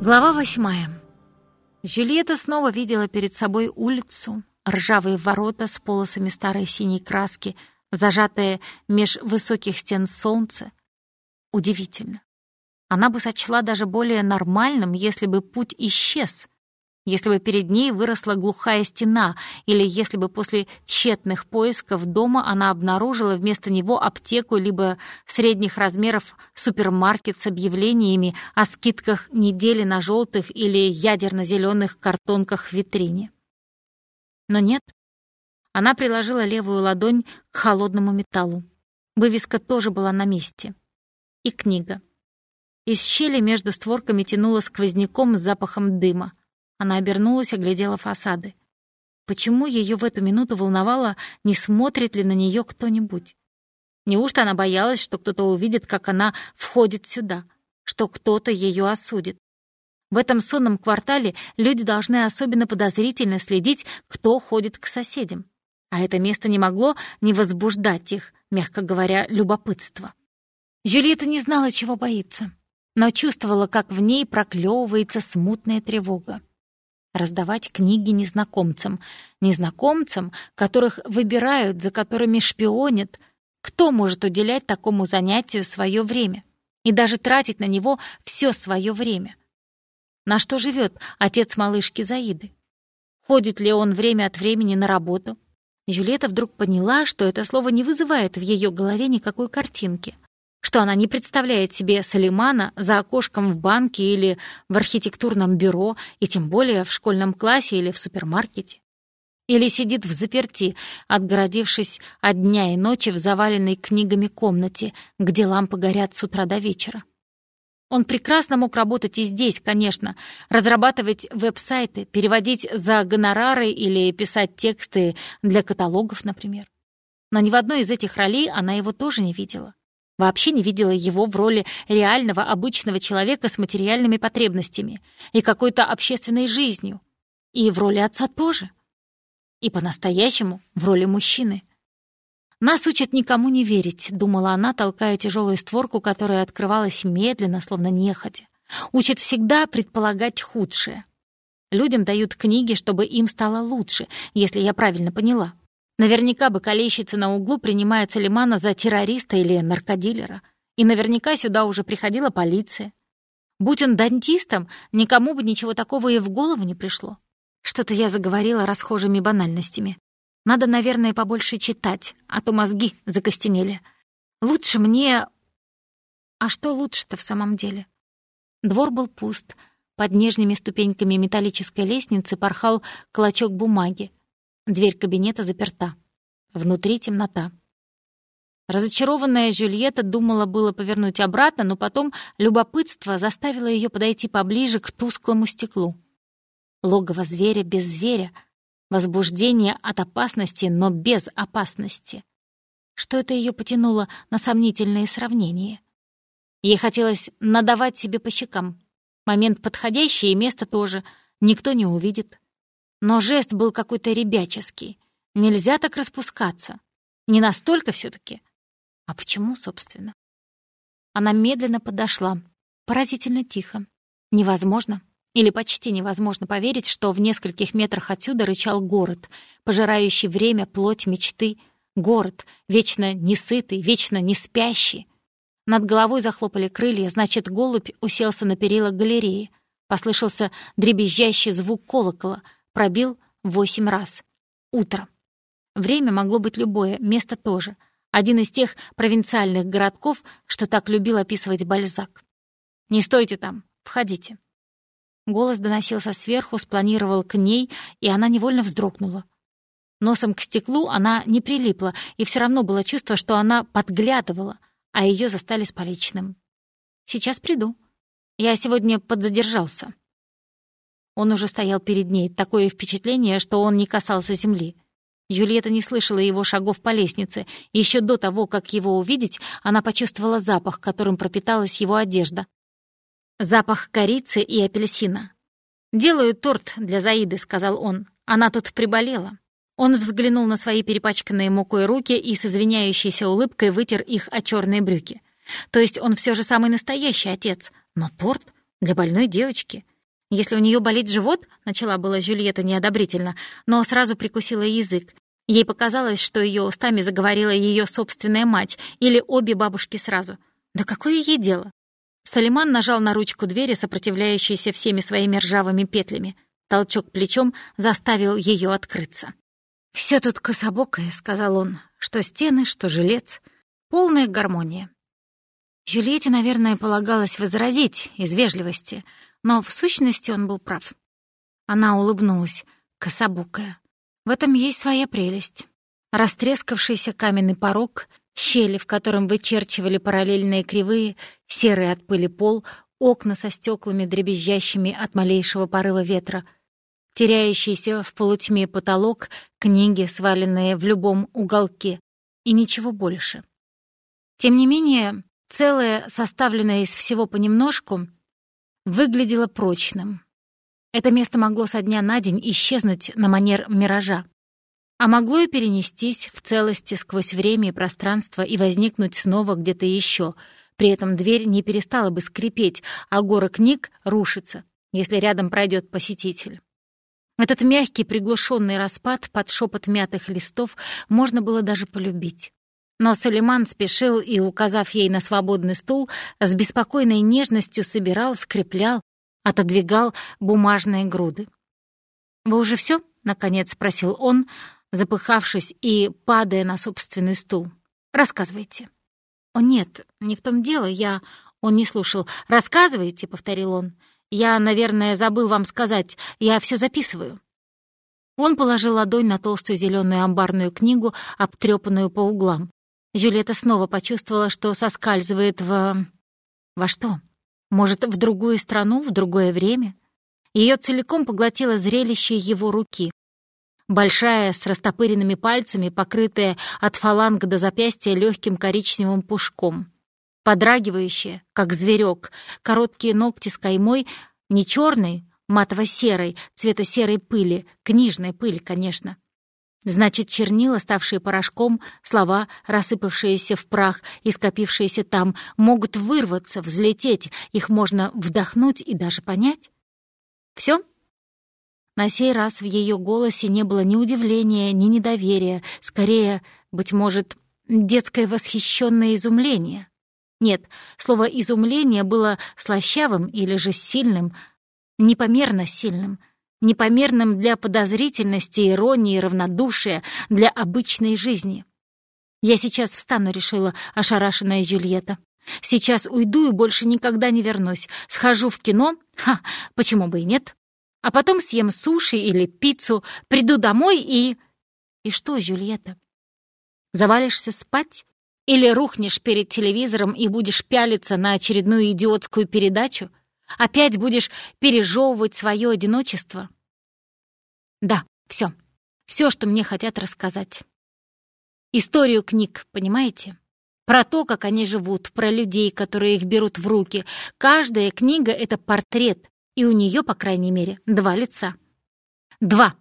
Глава восьмая. Жюльетта снова видела перед собой улицу, ржавые ворота с полосами старой синей краски, зажатые меж высоких стен солнца. Удивительно. Она бы сочла даже более нормальным, если бы путь исчез, если бы перед ней выросла глухая стена, или если бы после тщетных поисков дома она обнаружила вместо него аптеку либо средних размеров супермаркет с объявлениями о скидках недели на желтых или ядерно-зеленых картонках в витрине. Но нет. Она приложила левую ладонь к холодному металлу. Вывеска тоже была на месте. И книга. Из щели между створками тянуло сквозняком с запахом дыма. Она обернулась, оглядела фасады. Почему ее в эту минуту волновало, не смотрит ли на нее кто-нибудь? Неужто она боялась, что кто-то увидит, как она входит сюда, что кто-то ее осудит? В этом сонном квартале люди должны особенно подозрительно следить, кто ходит к соседям. А это место не могло не возбуждать их, мягко говоря, любопытство. Жюльетта не знала, чего боится, но чувствовала, как в ней проклевывается смутная тревога раздавать книги незнакомцам. Незнакомцам, которых выбирают, за которыми шпионят. Кто может уделять такому занятию свое время? И даже тратить на него все свое время? На что живет отец малышки Заиды? Ходит ли он время от времени на работу? Юлета вдруг поняла, что это слово не вызывает в ее голове никакой картинки что она не представляет себе Салимана за окошком в банке или в архитектурном бюро, и тем более в школьном классе или в супермаркете. Или сидит в заперти, отгородившись от дня и ночи в заваленной книгами комнате, где лампы горят с утра до вечера. Он прекрасно мог работать и здесь, конечно, разрабатывать веб-сайты, переводить за гонорары или писать тексты для каталогов, например. Но ни в одной из этих ролей она его тоже не видела. Вообще не видела его в роли реального обычного человека с материальными потребностями и какой-то общественной жизнью. И в роли отца тоже. И по-настоящему в роли мужчины. «Нас учат никому не верить», — думала она, толкая тяжелую створку, которая открывалась медленно, словно нехотя. «Учат всегда предполагать худшее. Людям дают книги, чтобы им стало лучше, если я правильно поняла. Наверняка бокалейщица на углу принимает Салимана за террориста или наркодилера. И наверняка сюда уже приходила полиция. Будь он дантистом, никому бы ничего такого и в голову не пришло. Что-то я заговорила расхожими банальностями. Надо, наверное, побольше читать, а то мозги закостенели. Лучше мне... А что лучше-то в самом деле? Двор был пуст. Под нижними ступеньками металлической лестницы порхал клочок бумаги. Дверь кабинета заперта. Внутри темнота. Разочарованная Жюльетта думала было повернуть обратно, но потом любопытство заставило ее подойти поближе к тусклому стеклу. Логово зверя без зверя, возбуждение от опасности, но без опасности. Что это ее потянуло на сомнительные сравнения? Ей хотелось надавать себе по щекам. Момент подходящий и место тоже. Никто не увидит. Но жест был какой-то ребяческий. Нельзя так распускаться. Не настолько все таки А почему, собственно? Она медленно подошла. Поразительно тихо. Невозможно или почти невозможно поверить, что в нескольких метрах отсюда рычал город, пожирающий время, плоть, мечты. Город, вечно несытый, вечно не спящий. Над головой захлопали крылья, значит, голубь уселся на перила галереи. Послышался дребезжащий звук колокола — Пробил восемь раз. Утро. Время могло быть любое, место тоже. Один из тех провинциальных городков, что так любил описывать Бальзак. «Не стойте там, входите». Голос доносился сверху, спланировал к ней, и она невольно вздрогнула. Носом к стеклу она не прилипла, и все равно было чувство, что она подглядывала, а ее застали с поличным. «Сейчас приду. Я сегодня подзадержался». Он уже стоял перед ней, такое впечатление, что он не касался земли. Юлиета не слышала его шагов по лестнице. Еще до того, как его увидеть, она почувствовала запах, которым пропиталась его одежда. Запах корицы и апельсина. «Делаю торт для Заиды», — сказал он. «Она тут приболела». Он взглянул на свои перепачканные мукой руки и с извиняющейся улыбкой вытер их о черные брюки. То есть он все же самый настоящий отец. Но торт? Для больной девочки. Если у нее болит живот, начала была Жюльетта неодобрительно, но сразу прикусила язык. Ей показалось, что ее устами заговорила ее собственная мать или обе бабушки сразу. Да какое ей дело? Салиман нажал на ручку двери, сопротивляющейся всеми своими ржавыми петлями. Толчок плечом заставил ее открыться. «Все тут кособокое», — сказал он, — «что стены, что жилец. Полная гармония». Жюльетте, наверное, полагалось возразить из вежливости, но в сущности он был прав. Она улыбнулась, кособокая. В этом есть своя прелесть. Растрескавшийся каменный порог, щели, в котором вычерчивали параллельные кривые, серый от пыли пол, окна со стеклами, дребезжащими от малейшего порыва ветра, теряющийся в полутьме потолок, книги, сваленные в любом уголке, и ничего больше. Тем не менее, целое, составленное из всего понемножку, выглядело прочным, это место могло со дня на день исчезнуть на манер миража, а могло и перенестись в целости сквозь время и пространство и возникнуть снова где-то еще. При этом дверь не перестала бы скрипеть, а гора книг рушится, если рядом пройдет посетитель. Этот мягкий приглушенный распад под шепот мятых листов можно было даже полюбить. Но Салиман спешил и, указав ей на свободный стул, с беспокойной нежностью собирал, скреплял, отодвигал бумажные груды. «Вы уже все? наконец спросил он, запыхавшись и падая на собственный стул. «Рассказывайте». «О, нет, не в том дело, я...» Он не слушал. «Рассказывайте», — повторил он. «Я, наверное, забыл вам сказать. Я все записываю». Он положил ладонь на толстую зеленую амбарную книгу, обтрепанную по углам. Жюлета снова почувствовала, что соскальзывает в... Во что? Может, в другую страну, в другое время? Ее целиком поглотило зрелище его руки. Большая, с растопыренными пальцами, покрытая от фаланг до запястья легким коричневым пушком. Подрагивающая, как зверек, короткие ногти с каймой, не черной, матово-серой, цвета серой пыли, книжной пыли, конечно. Значит, чернила, ставшие порошком, слова, рассыпавшиеся в прах и скопившиеся там, могут вырваться, взлететь, их можно вдохнуть и даже понять? Все? На сей раз в ее голосе не было ни удивления, ни недоверия, скорее, быть может, детское восхищенное изумление. Нет, слово «изумление» было слащавым или же сильным, непомерно сильным — непомерным для подозрительности, иронии, равнодушия, для обычной жизни. «Я сейчас встану», — решила ошарашенная Джульетта. «Сейчас уйду и больше никогда не вернусь. Схожу в кино, ха, почему бы и нет. А потом съем суши или пиццу, приду домой и...» «И что, Джульетта? Завалишься спать? Или рухнешь перед телевизором и будешь пялиться на очередную идиотскую передачу?» Опять будешь пережевывать свое одиночество? Да, все. Все, что мне хотят рассказать. Историю книг, понимаете? Про то, как они живут, про людей, которые их берут в руки. Каждая книга — это портрет, и у нее, по крайней мере, два лица. Два.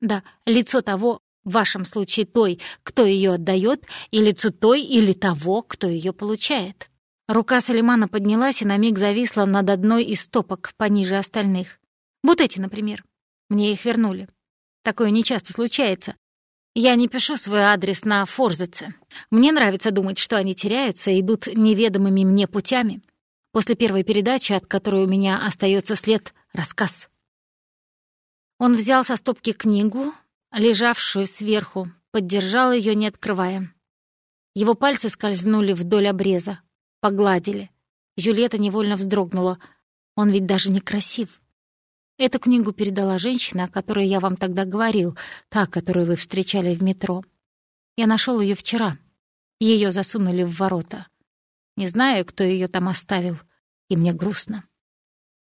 Да, лицо того, в вашем случае той, кто ее отдает, и лицо той или того, кто ее получает. Рука Салимана поднялась и на миг зависла над одной из стопок пониже остальных. Вот эти, например. Мне их вернули. Такое нечасто случается. Я не пишу свой адрес на Форзаце. Мне нравится думать, что они теряются и идут неведомыми мне путями. После первой передачи, от которой у меня остается след, рассказ. Он взял со стопки книгу, лежавшую сверху, поддержал ее, не открывая. Его пальцы скользнули вдоль обреза, погладили. Жюльетта невольно вздрогнула. Он ведь даже не красив. Эту книгу передала женщина, о которой я вам тогда говорил, та, которую вы встречали в метро. Я нашел ее вчера. Ее засунули в ворота. Не знаю, кто ее там оставил, и мне грустно.